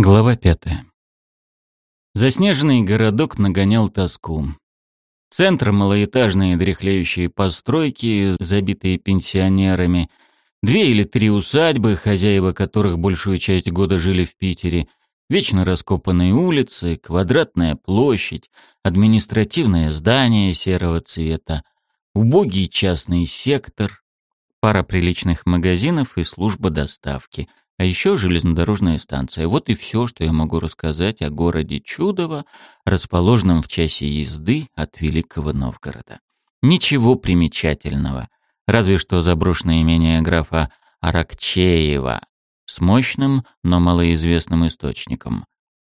Глава пятая. Заснеженный городок нагонял тоску. Центр — малоэтажные дряхлеющие постройки, забитые пенсионерами, две или три усадьбы, хозяева которых большую часть года жили в Питере, вечно раскопанные улицы, квадратная площадь, административное здание серого цвета, убогий частный сектор, пара приличных магазинов и служба доставки — а еще железнодорожная станция. Вот и все, что я могу рассказать о городе Чудово, расположенном в часе езды от Великого Новгорода. Ничего примечательного, разве что заброшенное имение графа Аракчеева с мощным, но малоизвестным источником.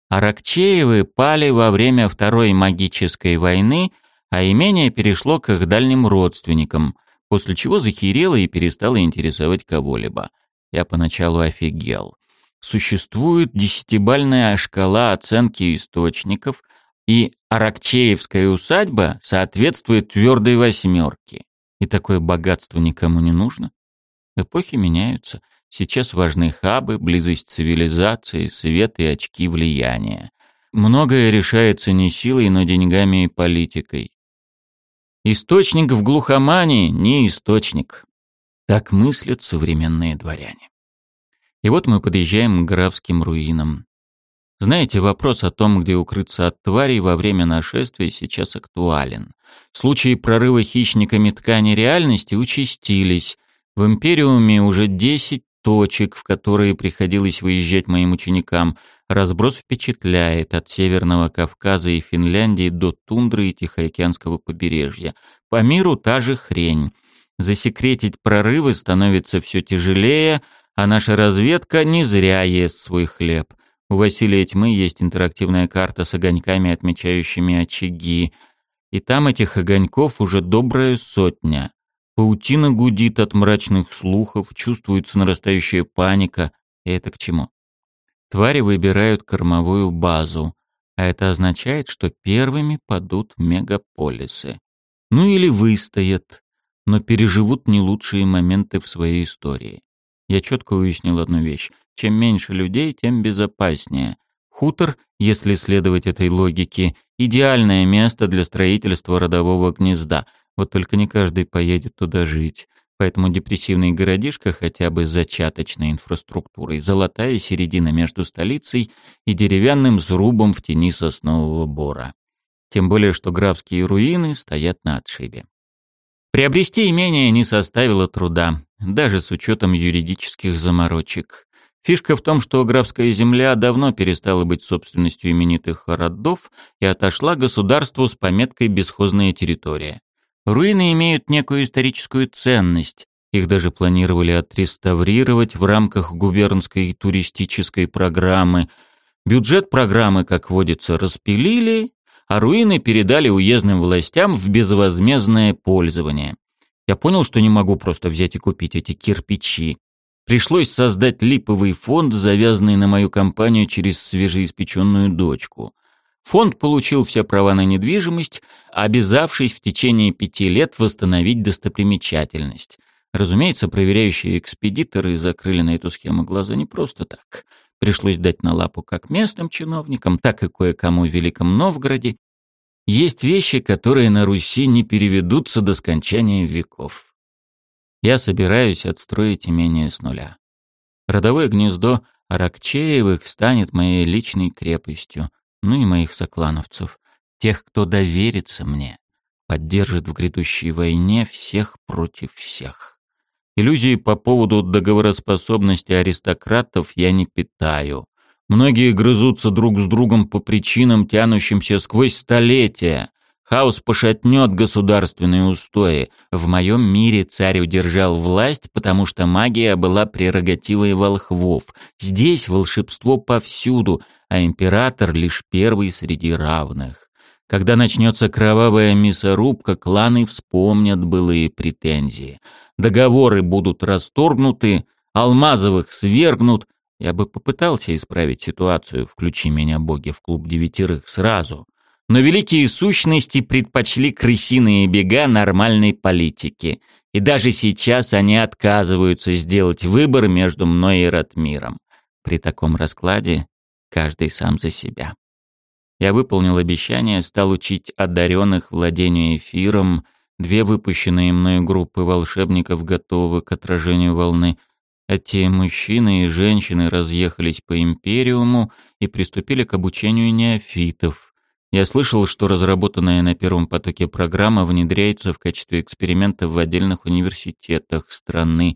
Аракчеевы пали во время Второй магической войны, а имение перешло к их дальним родственникам, после чего захерело и перестало интересовать кого-либо. Я поначалу офигел. Существует десятибальная шкала оценки источников, и Аракчеевская усадьба соответствует твердой восьмерке. И такое богатство никому не нужно. Эпохи меняются. Сейчас важны хабы, близость цивилизации, свет и очки влияния. Многое решается не силой, но деньгами и политикой. Источник в глухомании не источник. Так мыслят современные дворяне. И вот мы подъезжаем к графским руинам. Знаете, вопрос о том, где укрыться от тварей во время нашествия сейчас актуален. Случаи прорыва хищниками ткани реальности участились. В Империуме уже 10 точек, в которые приходилось выезжать моим ученикам. Разброс впечатляет от Северного Кавказа и Финляндии до тундры и Тихоокеанского побережья. По миру та же хрень. Засекретить прорывы становится все тяжелее, а наша разведка не зря ест свой хлеб. У Василия Тьмы есть интерактивная карта с огоньками, отмечающими очаги. И там этих огоньков уже добрая сотня. Паутина гудит от мрачных слухов, чувствуется нарастающая паника. И это к чему? Твари выбирают кормовую базу, а это означает, что первыми падут мегаполисы. Ну или выстоят, но переживут не лучшие моменты в своей истории. Я четко уяснил одну вещь. Чем меньше людей, тем безопаснее. Хутор, если следовать этой логике, идеальное место для строительства родового гнезда. Вот только не каждый поедет туда жить. Поэтому депрессивный городишко хотя бы с зачаточной инфраструктурой, золотая середина между столицей и деревянным срубом в тени соснового бора. Тем более, что графские руины стоят на отшибе. Приобрести имение не составило труда, даже с учетом юридических заморочек. Фишка в том, что графская земля давно перестала быть собственностью именитых родов и отошла государству с пометкой «бесхозная территория». Руины имеют некую историческую ценность, их даже планировали отреставрировать в рамках губернской туристической программы. Бюджет программы, как водится, распилили, а руины передали уездным властям в безвозмездное пользование. Я понял, что не могу просто взять и купить эти кирпичи. Пришлось создать липовый фонд, завязанный на мою компанию через свежеиспеченную дочку. Фонд получил все права на недвижимость, обязавшись в течение пяти лет восстановить достопримечательность. Разумеется, проверяющие экспедиторы закрыли на эту схему глаза не просто так. Пришлось дать на лапу как местным чиновникам, так и кое-кому в Великом Новгороде. Есть вещи, которые на Руси не переведутся до скончания веков. Я собираюсь отстроить имение с нуля. Родовое гнездо Аракчеевых станет моей личной крепостью, ну и моих соклановцев, тех, кто доверится мне, поддержит в грядущей войне всех против всех. Иллюзии по поводу договороспособности аристократов я не питаю. Многие грызутся друг с другом по причинам, тянущимся сквозь столетия. Хаос пошатнет государственные устои. В моем мире царь удержал власть, потому что магия была прерогативой волхвов. Здесь волшебство повсюду, а император лишь первый среди равных. Когда начнется кровавая мясорубка, кланы вспомнят былые претензии. Договоры будут расторгнуты, Алмазовых свергнут. Я бы попытался исправить ситуацию, включи меня, боги, в клуб девятерых сразу. Но великие сущности предпочли крысиные бега нормальной политики. И даже сейчас они отказываются сделать выбор между мной и Ратмиром. При таком раскладе каждый сам за себя. Я выполнил обещание, стал учить одаренных владению эфиром, две выпущенные мною группы волшебников готовы к отражению волны. Эти мужчины и женщины разъехались по Империуму и приступили к обучению неофитов. Я слышал, что разработанная на первом потоке программа внедряется в качестве эксперимента в отдельных университетах страны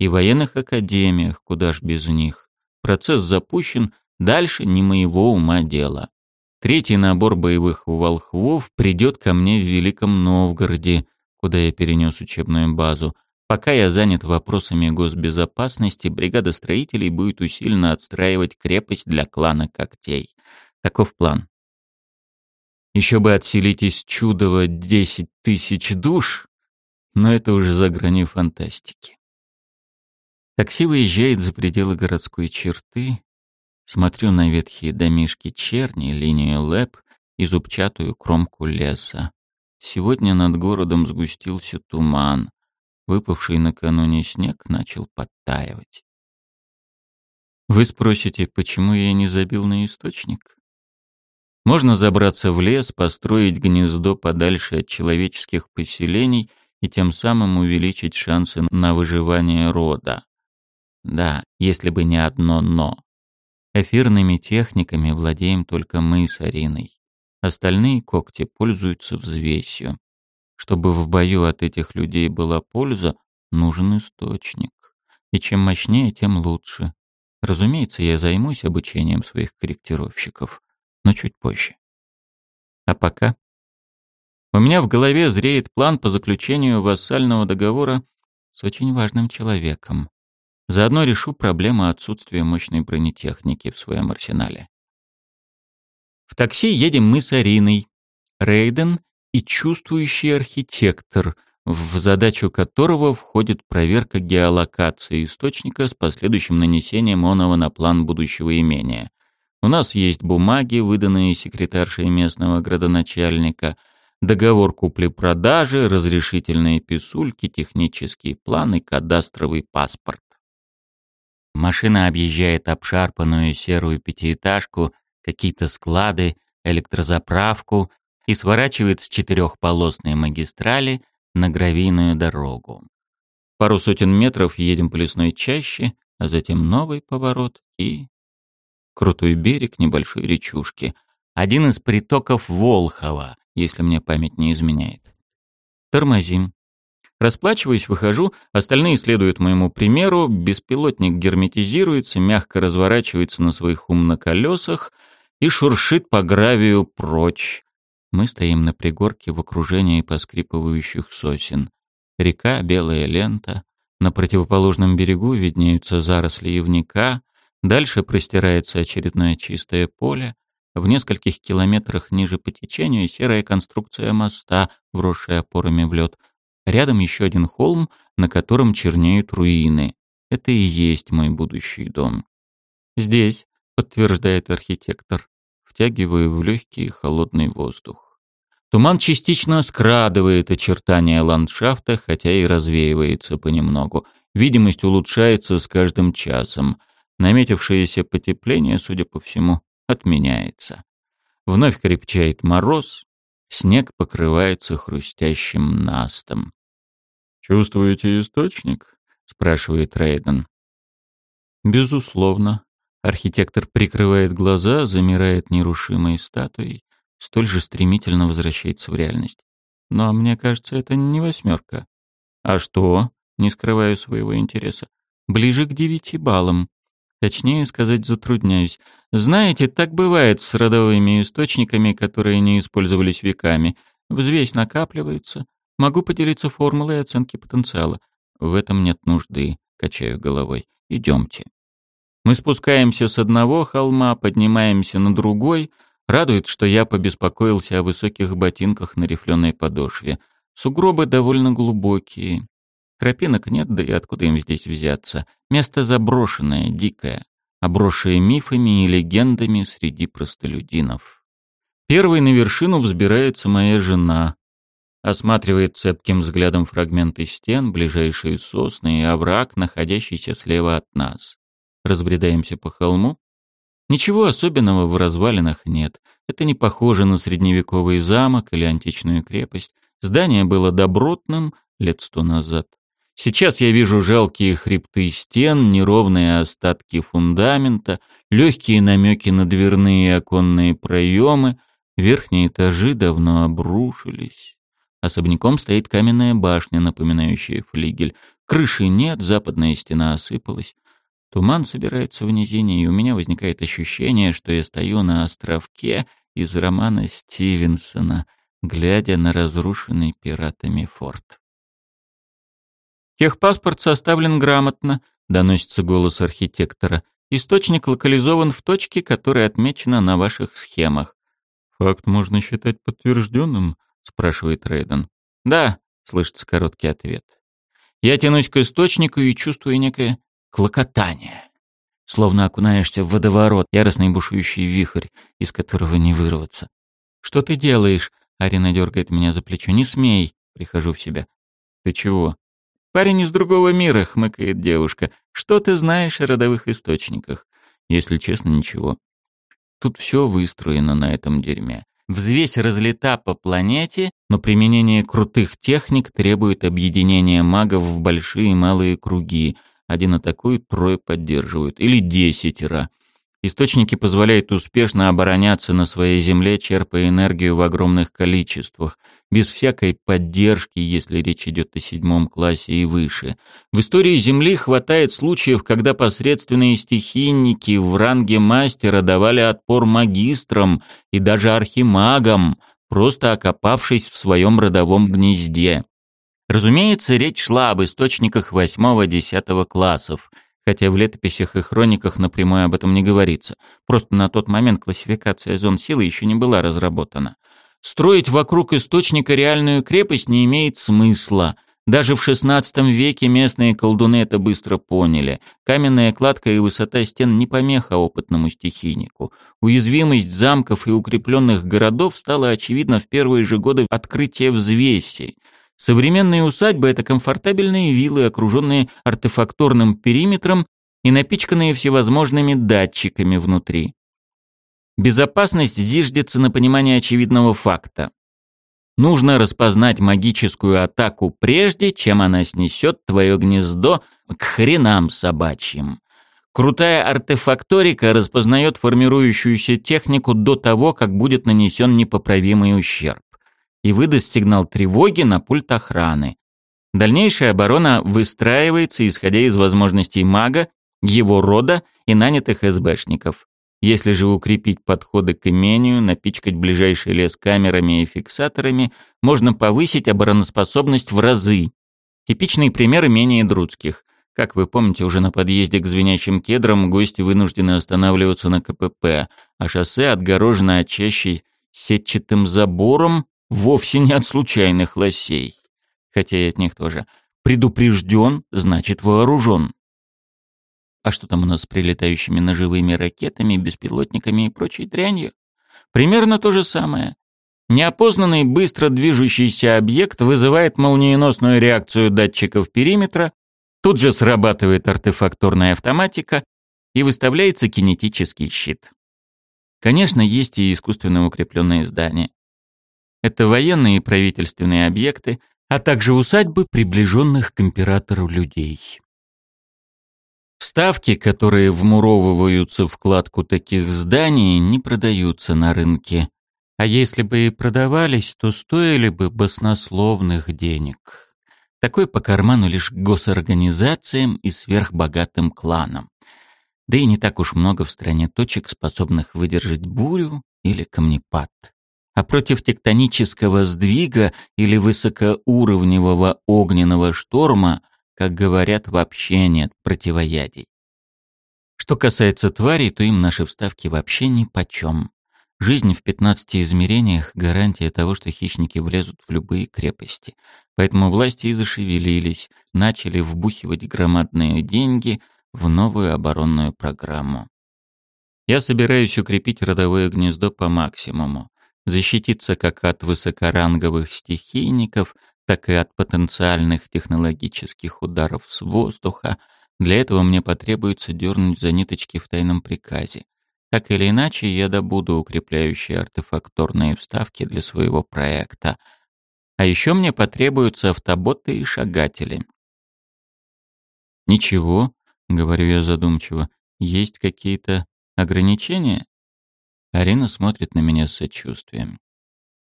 и военных академиях, куда ж без них. Процесс запущен, дальше не моего ума дело. Третий набор боевых волхвов придет ко мне в Великом Новгороде, куда я перенес учебную базу. Пока я занят вопросами госбезопасности, бригада строителей будет усиленно отстраивать крепость для клана когтей. Таков план. Еще бы отселить из Чудова десять тысяч душ, но это уже за гранью фантастики. Такси выезжает за пределы городской черты, Смотрю на ветхие домишки черни, линию лэп и зубчатую кромку леса. Сегодня над городом сгустился туман. Выпавший накануне снег начал подтаивать. Вы спросите, почему я не забил на источник? Можно забраться в лес, построить гнездо подальше от человеческих поселений и тем самым увеличить шансы на выживание рода. Да, если бы не одно «но». Эфирными техниками владеем только мы с Ариной. Остальные когти пользуются взвесью. Чтобы в бою от этих людей была польза, нужен источник. И чем мощнее, тем лучше. Разумеется, я займусь обучением своих корректировщиков, но чуть позже. А пока... У меня в голове зреет план по заключению вассального договора с очень важным человеком. Заодно решу проблему отсутствия мощной бронетехники в своем арсенале. В такси едем мы с Ариной, Рейден и чувствующий архитектор, в задачу которого входит проверка геолокации источника с последующим нанесением оного на план будущего имения. У нас есть бумаги, выданные секретаршей местного градоначальника, договор купли-продажи, разрешительные писульки, технический план и кадастровый паспорт. Машина объезжает обшарпанную серую пятиэтажку, какие-то склады, электрозаправку и сворачивает с четырехполосной магистрали на гравийную дорогу. Пару сотен метров едем по лесной чаще, а затем новый поворот и... Крутой берег небольшой речушки. Один из притоков Волхова, если мне память не изменяет. Тормозим. Расплачиваюсь, выхожу, остальные следуют моему примеру, беспилотник герметизируется, мягко разворачивается на своих умноколесах и шуршит по гравию прочь. Мы стоим на пригорке в окружении поскрипывающих сосен. Река, белая лента. На противоположном берегу виднеются заросли явника. Дальше простирается очередное чистое поле. В нескольких километрах ниже по течению серая конструкция моста, вросшая опорами в лед — Рядом еще один холм, на котором чернеют руины. Это и есть мой будущий дом. Здесь, подтверждает архитектор, втягиваю в легкий холодный воздух. Туман частично скрадывает очертания ландшафта, хотя и развеивается понемногу. Видимость улучшается с каждым часом. Наметившееся потепление, судя по всему, отменяется. Вновь крепчает мороз, снег покрывается хрустящим настом. «Чувствуете источник?» — спрашивает Рейден. «Безусловно». Архитектор прикрывает глаза, замирает нерушимой статуей, столь же стремительно возвращается в реальность. Но мне кажется, это не восьмерка. А что? Не скрываю своего интереса. Ближе к девяти баллам. Точнее сказать, затрудняюсь. Знаете, так бывает с родовыми источниками, которые не использовались веками. Взвесь накапливается, Могу поделиться формулой оценки потенциала. В этом нет нужды, качаю головой. Идемте. Мы спускаемся с одного холма, поднимаемся на другой. Радует, что я побеспокоился о высоких ботинках на рифленой подошве. Сугробы довольно глубокие. Тропинок нет, да и откуда им здесь взяться. Место заброшенное, дикое, обросшее мифами и легендами среди простолюдинов. Первой на вершину взбирается моя жена осматривает цепким взглядом фрагменты стен, ближайшие сосны и овраг, находящийся слева от нас. Разбредаемся по холму. Ничего особенного в развалинах нет. Это не похоже на средневековый замок или античную крепость. Здание было добротным лет сто назад. Сейчас я вижу жалкие хребты стен, неровные остатки фундамента, легкие намеки на дверные и оконные проемы. Верхние этажи давно обрушились. Особняком стоит каменная башня, напоминающая флигель. Крыши нет, западная стена осыпалась. Туман собирается в низине, и у меня возникает ощущение, что я стою на островке из романа Стивенсона, глядя на разрушенный пиратами форт. «Техпаспорт составлен грамотно», — доносится голос архитектора. «Источник локализован в точке, которая отмечена на ваших схемах». «Факт можно считать подтвержденным?» — спрашивает Рейден. «Да», — слышится короткий ответ. Я тянусь к источнику и чувствую некое клокотание. Словно окунаешься в водоворот, яростный бушующий вихрь, из которого не вырваться. «Что ты делаешь?» — Арина дергает меня за плечо. «Не смей!» — прихожу в себя. «Ты чего?» «Парень из другого мира», — хмыкает девушка. «Что ты знаешь о родовых источниках?» «Если честно, ничего. Тут все выстроено на этом дерьме. Взвесь разлета по планете, но применение крутых техник требует объединения магов в большие и малые круги — один атакует, трое поддерживают. Или десятеро. Источники позволяют успешно обороняться на своей земле, черпая энергию в огромных количествах, без всякой поддержки, если речь идет о седьмом классе и выше. В истории Земли хватает случаев, когда посредственные стихийники в ранге мастера давали отпор магистрам и даже архимагам, просто окопавшись в своем родовом гнезде. Разумеется, речь шла об источниках 8-10 классов, хотя в летописях и хрониках напрямую об этом не говорится. Просто на тот момент классификация зон силы еще не была разработана. Строить вокруг источника реальную крепость не имеет смысла. Даже в XVI веке местные колдуны это быстро поняли. Каменная кладка и высота стен не помеха опытному стихийнику. Уязвимость замков и укрепленных городов стала очевидна в первые же годы открытия взвеси. Современные усадьбы — это комфортабельные виллы, окруженные артефакторным периметром и напичканные всевозможными датчиками внутри. Безопасность зиждется на понимании очевидного факта. Нужно распознать магическую атаку прежде, чем она снесет твое гнездо к хренам собачьим. Крутая артефакторика распознает формирующуюся технику до того, как будет нанесен непоправимый ущерб и выдаст сигнал тревоги на пульт охраны. Дальнейшая оборона выстраивается, исходя из возможностей мага, его рода и нанятых СБшников. Если же укрепить подходы к имению, напичкать ближайший лес камерами и фиксаторами, можно повысить обороноспособность в разы. Типичный пример имения Друцких. Как вы помните, уже на подъезде к звенящим кедрам гости вынуждены останавливаться на КПП, а шоссе отгорожено от чаще сетчатым забором, вовсе не от случайных лосей. Хотя и от них тоже. Предупрежден, значит вооружен. А что там у нас с прилетающими ножевыми ракетами, беспилотниками и прочей дрянью? Примерно то же самое. Неопознанный быстро движущийся объект вызывает молниеносную реакцию датчиков периметра, тут же срабатывает артефакторная автоматика и выставляется кинетический щит. Конечно, есть и искусственно укрепленные здания. Это военные и правительственные объекты, а также усадьбы приближенных к императору людей. Ставки, которые вмуровываются в кладку таких зданий, не продаются на рынке. А если бы и продавались, то стоили бы баснословных денег. Такой по карману лишь госорганизациям и сверхбогатым кланам. Да и не так уж много в стране точек, способных выдержать бурю или камнепад а против тектонического сдвига или высокоуровневого огненного шторма, как говорят, вообще нет противоядий. Что касается тварей, то им наши вставки вообще ни почем. Жизнь в 15 измерениях — гарантия того, что хищники влезут в любые крепости. Поэтому власти и зашевелились, начали вбухивать громадные деньги в новую оборонную программу. Я собираюсь укрепить родовое гнездо по максимуму защититься как от высокоранговых стихийников, так и от потенциальных технологических ударов с воздуха. Для этого мне потребуется дернуть за ниточки в тайном приказе. Так или иначе, я добуду укрепляющие артефакторные вставки для своего проекта. А еще мне потребуются автоботы и шагатели. Ничего, говорю я задумчиво, есть какие-то ограничения? Арина смотрит на меня с сочувствием.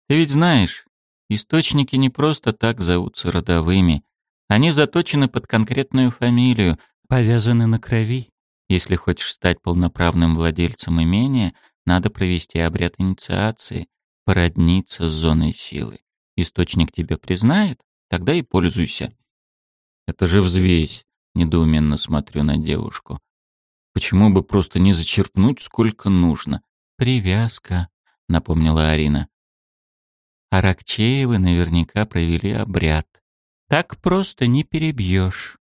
Ты ведь знаешь, источники не просто так зовутся родовыми. Они заточены под конкретную фамилию, повязаны на крови. Если хочешь стать полноправным владельцем имения, надо провести обряд инициации, породниться с зоной силы. Источник тебя признает, тогда и пользуйся. Это же взвесь, недоуменно смотрю на девушку. Почему бы просто не зачерпнуть сколько нужно? Привязка, напомнила Арина. Аракчеевы наверняка провели обряд. Так просто не перебьешь.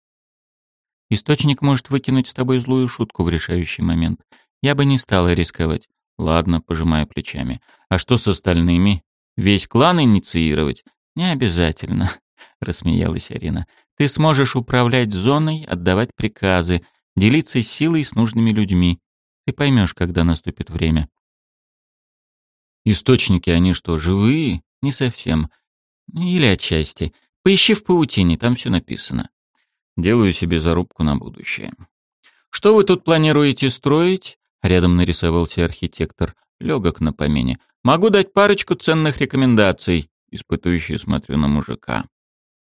Источник может выкинуть с тобой злую шутку в решающий момент. Я бы не стала рисковать. Ладно, пожимаю плечами. А что с остальными? Весь клан инициировать? Не обязательно, рассмеялась Арина. Ты сможешь управлять зоной, отдавать приказы, делиться силой с нужными людьми. Ты поймешь, когда наступит время. Источники, они что, живые? Не совсем. Или отчасти. Поищи в паутине, там все написано. Делаю себе зарубку на будущее. Что вы тут планируете строить? Рядом нарисовался архитектор. Легок на помине. Могу дать парочку ценных рекомендаций. Испытующий смотрю на мужика.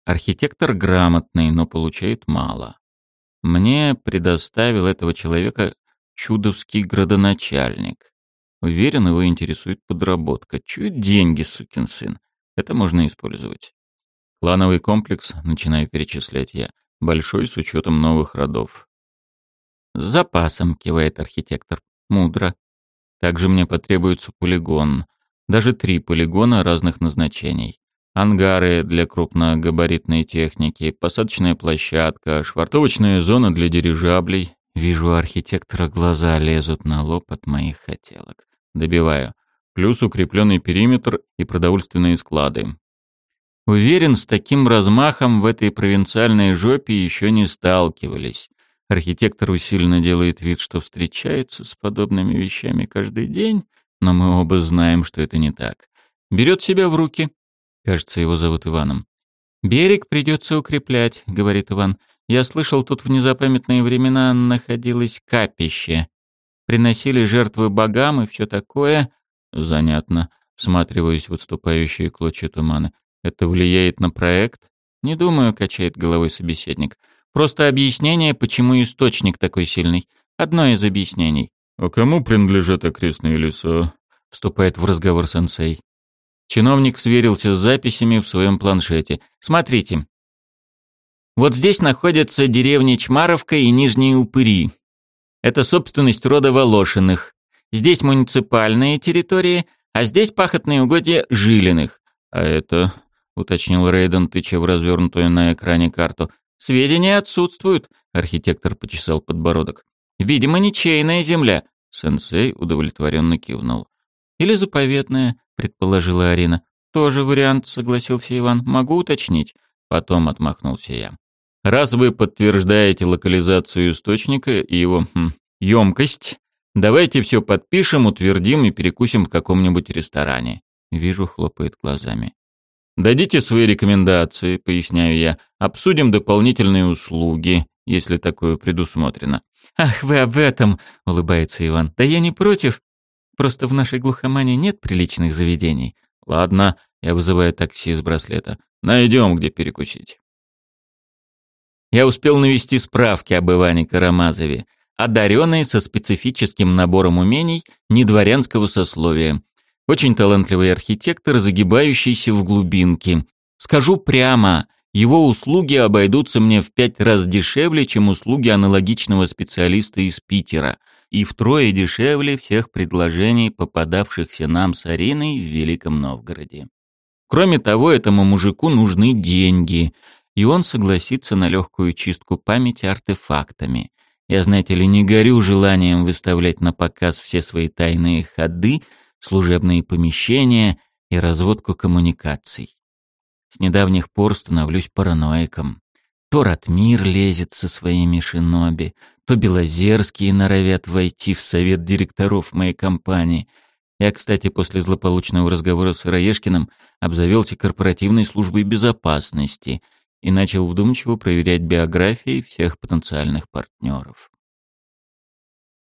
Архитектор грамотный, но получает мало. Мне предоставил этого человека чудовский градоначальник. Уверен, его интересует подработка. Чуть деньги, сукин сын. Это можно использовать. Клановый комплекс, начинаю перечислять я, большой с учетом новых родов. С запасом, кивает архитектор. Мудро. Также мне потребуется полигон. Даже три полигона разных назначений. Ангары для крупногабаритной техники, посадочная площадка, швартовочная зона для дирижаблей. Вижу, архитектора глаза лезут на лоб от моих хотелок. Добиваю. Плюс укрепленный периметр и продовольственные склады. Уверен, с таким размахом в этой провинциальной жопе еще не сталкивались. Архитектор усиленно делает вид, что встречается с подобными вещами каждый день, но мы оба знаем, что это не так. Берет себя в руки. Кажется, его зовут Иваном. «Берег придется укреплять», — говорит Иван. «Я слышал, тут в незапамятные времена находилось капище. Приносили жертвы богам и все такое». «Занятно», — всматриваюсь в отступающие клочья тумана. Это влияет на проект? Не думаю, качает головой собеседник. Просто объяснение, почему источник такой сильный. Одно из объяснений. А кому принадлежат окрестные леса? Вступает в разговор сенсей. Чиновник сверился с записями в своем планшете. Смотрите. Вот здесь находятся деревни Чмаровка и Нижние Упыри. Это собственность рода Волошиных. Здесь муниципальные территории, а здесь пахотные угодья Жилиных. А это — уточнил Рейден, тыча в развернутую на экране карту. «Сведения отсутствуют», — архитектор почесал подбородок. «Видимо, ничейная земля», — сенсей удовлетворенно кивнул. «Или заповедная», — предположила Арина. «Тоже вариант», — согласился Иван. «Могу уточнить». Потом отмахнулся я. «Раз вы подтверждаете локализацию источника и его хм, емкость, давайте все подпишем, утвердим и перекусим в каком-нибудь ресторане». Вижу, хлопает глазами. Дадите свои рекомендации, поясняю я. Обсудим дополнительные услуги, если такое предусмотрено. Ах, вы об этом, улыбается Иван. Да я не против. Просто в нашей глухомане нет приличных заведений. Ладно, я вызываю такси с браслета. Найдем, где перекусить. Я успел навести справки об Иване Карамазове, одаренный со специфическим набором умений недворянского сословия, очень талантливый архитектор, загибающийся в глубинке. Скажу прямо, его услуги обойдутся мне в пять раз дешевле, чем услуги аналогичного специалиста из Питера, и втрое дешевле всех предложений, попадавшихся нам с Ариной в Великом Новгороде. Кроме того, этому мужику нужны деньги, и он согласится на легкую чистку памяти артефактами. Я, знаете ли, не горю желанием выставлять на показ все свои тайные ходы, служебные помещения и разводку коммуникаций. С недавних пор становлюсь параноиком. То Ратмир лезет со своими шиноби, то Белозерские норовят войти в совет директоров моей компании. Я, кстати, после злополучного разговора с Раешкиным обзавелся корпоративной службой безопасности и начал вдумчиво проверять биографии всех потенциальных партнеров.